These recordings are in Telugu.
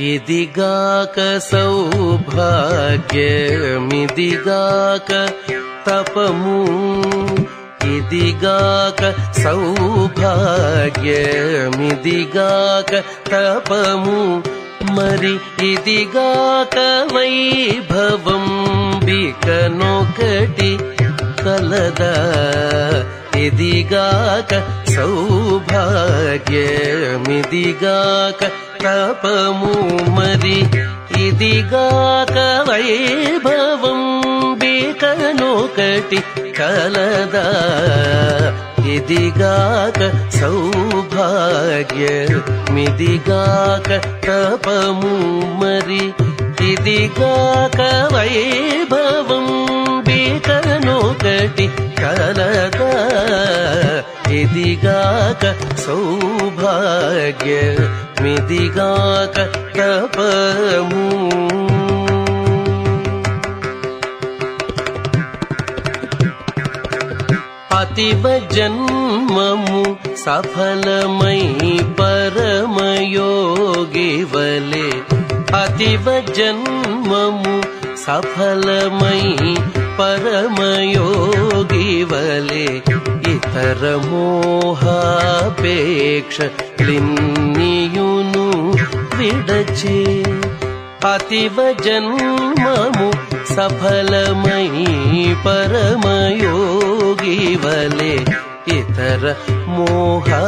ఇదిగాక సౌభాగ్యమిదిగాక తపము. ఇదిగాక సౌభాగ్యమిదిగాక తపము. మరి ఇదిగాక వైభవం బికనొకటి కలదా. ఇదిగాక సౌభాగ్యమిదిగాక తపము మరి ఇదిగాక వైభవం బీకనొకటి కలదా ఇదిగాక సౌభాగ్య మిదిగాక తపము మరి ఇదిగాక వైభవం బీకనొకటి కలదా ఇదిగాక సౌభాగ్య మిదిగాక తపము అతివ జన్మము సఫలమై పరమయోగి వలే అతివ జన్మము సఫలమై పరమయోగి వలే ఇతర మోహాపేక్ష లిన్నియును విడచే అతివ జన్మము సఫలమై పరమయోగి వలే ఇతర మోహాపేక్ష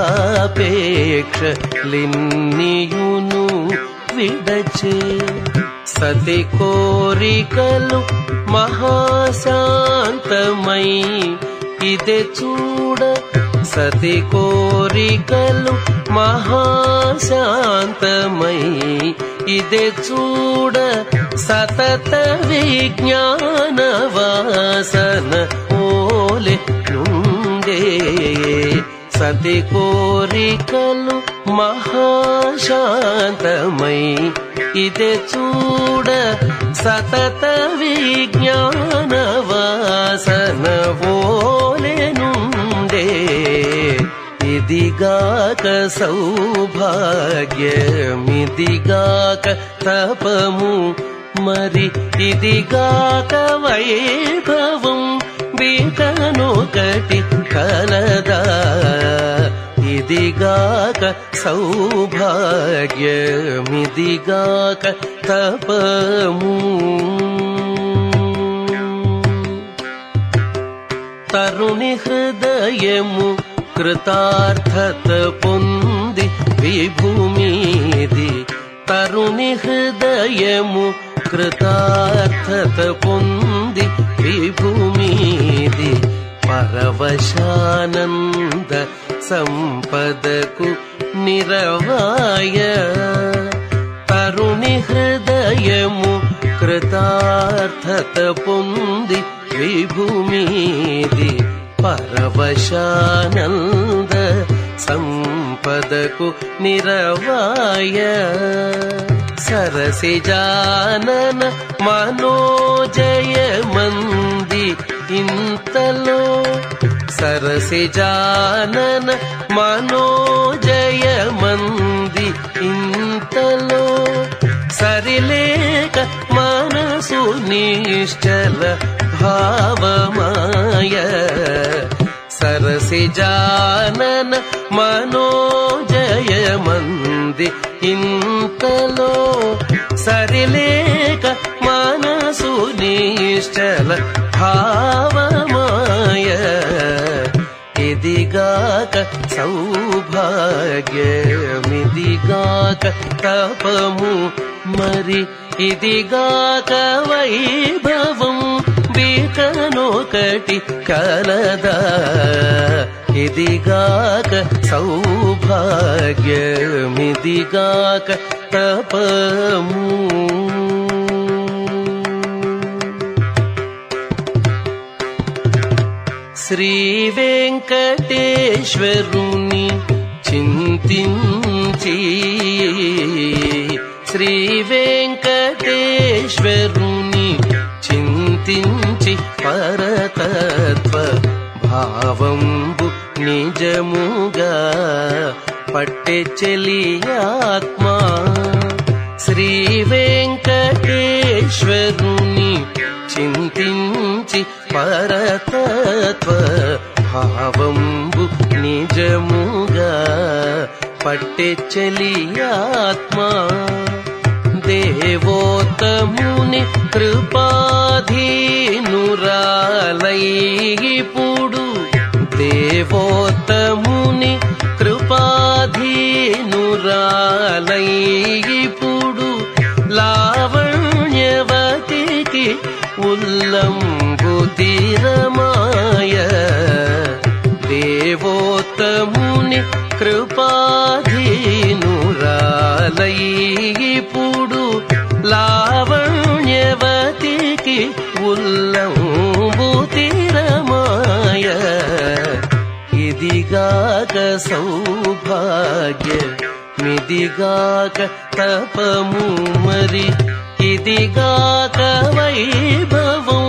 లిన్నియును విడచే. సతి కోరికలు మహాశాంతమై ఇదే చూడ సతి కోరికలు మహాశాంతమై ఇదే చూడ సతత విజ్ఞాన వాసన ఓలే నుండే సతి కోరికలు మహాశాంతమై ఇదే చూడ సతత విజ్ఞాన వాసన ఓలే ఇదిగాక సౌభాగ్యమిదిగాక తపము. మరి ఇదిగాక వైభవం వీటనొకటి కలదా. ఇదిగాక సౌభాగ్యమిదిగాక తపము. తరుణి హృదయము कृतार्थत पुन्दि विभूमिदि तरुणि हृदयमु कृतार्थत पुन्दि विभूमिदि परवशानन्द सम्पदकु निरवाय तरुणि हृदयमु कृतार्थत पुन्दि विभूमिदि परवशानन्द सम्पदकु निरवाय। सरसे जानन् मानो मन्दि इन्तलो। सरसे जानन् मानो मन्दि इन्तलो। సరిలేక మనసు నిశ్చల భావమాయ. సరసి జానన మనోజయ మంది ఇంతలో సరిలేక మనసు నిశ్చల భావమాయ. గాక సౌభాగ్యమిది గాక తపము మరి ఇది గాక వైభవం బీకనొకటి కలదా. సౌభాగ్యమిది గాక తపము శ్రీ వెంకటేశ్వరుని చింతించి. శ్రీ వెంకటేశ్వరుని చింతించి పరతత్వ భావంబు నిజముగా పట్టె ఆత్మా. శ్రీ వెంకటేశ్వరుని చింతించి పరతత్వ భావంబు నిజముగా పట్టె చెలియాత్మా దేవోత్తముని కృపాధీనురాలైపుడు దేవోత్తముని కృపాధీనురాలైపుడు లావణ్యవతికి ఉల్లం తీరమాయ దేవోత్తముని కృపాధీనురాలైపుడు లావణ్యవతికి ఉల్లంబు తీరమాయ ఇదిగాక సౌభాగ్య మిదిగాక తపము మరి ఇదిగాక వైభవం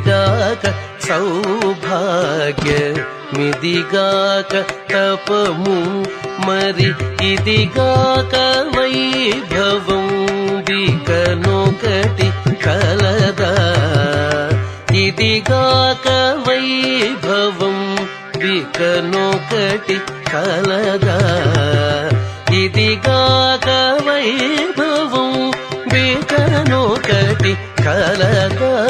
మిదిగాక సౌభాగ్య మిదిగాక తపము మరి ఇదిగాక వైభవం బికనొకటి కలదా. ఇదిగాక వైభవం బికనొకటి కలదా. ఇదిగాక వైభవం బికనొకటి కలదా.